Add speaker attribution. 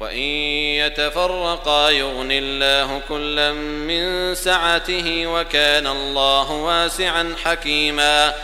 Speaker 1: وإن يتفرقا يغن الله كلا من سعته وكان الله واسعا حكيما